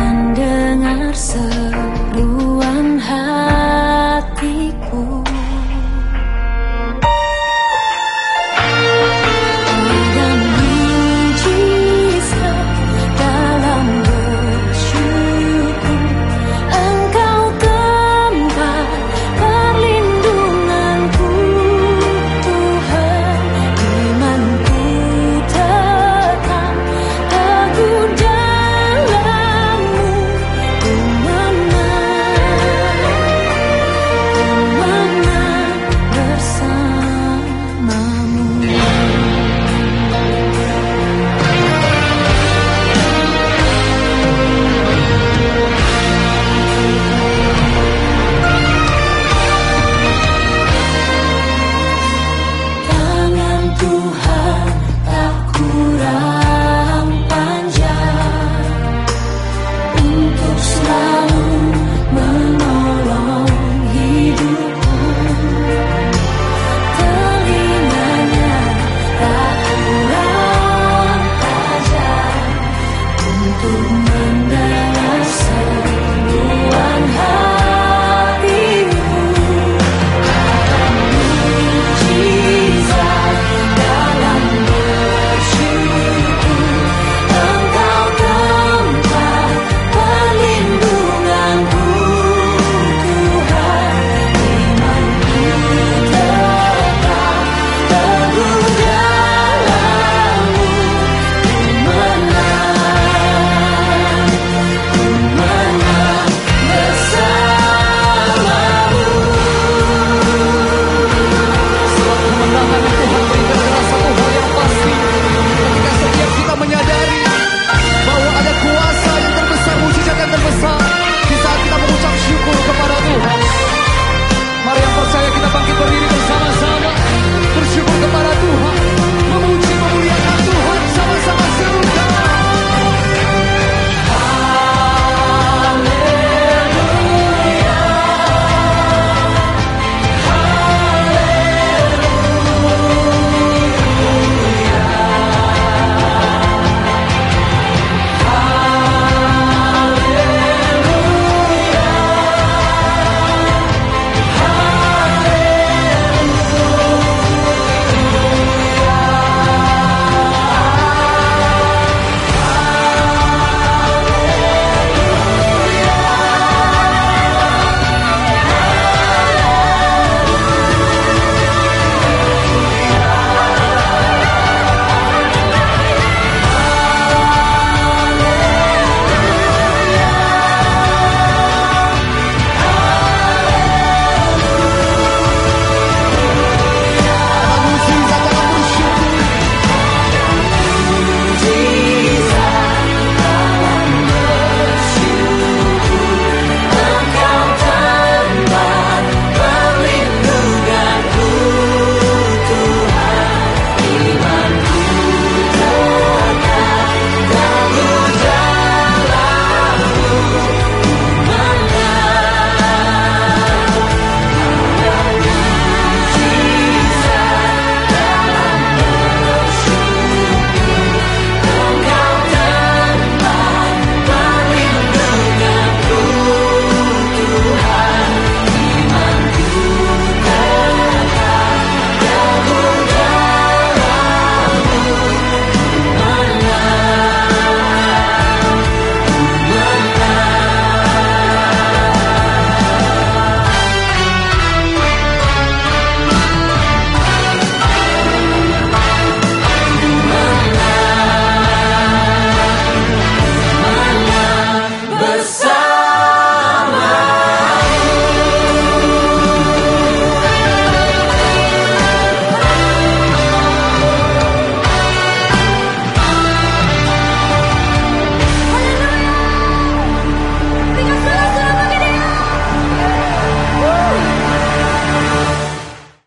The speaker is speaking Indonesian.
mendengar seru. Slow.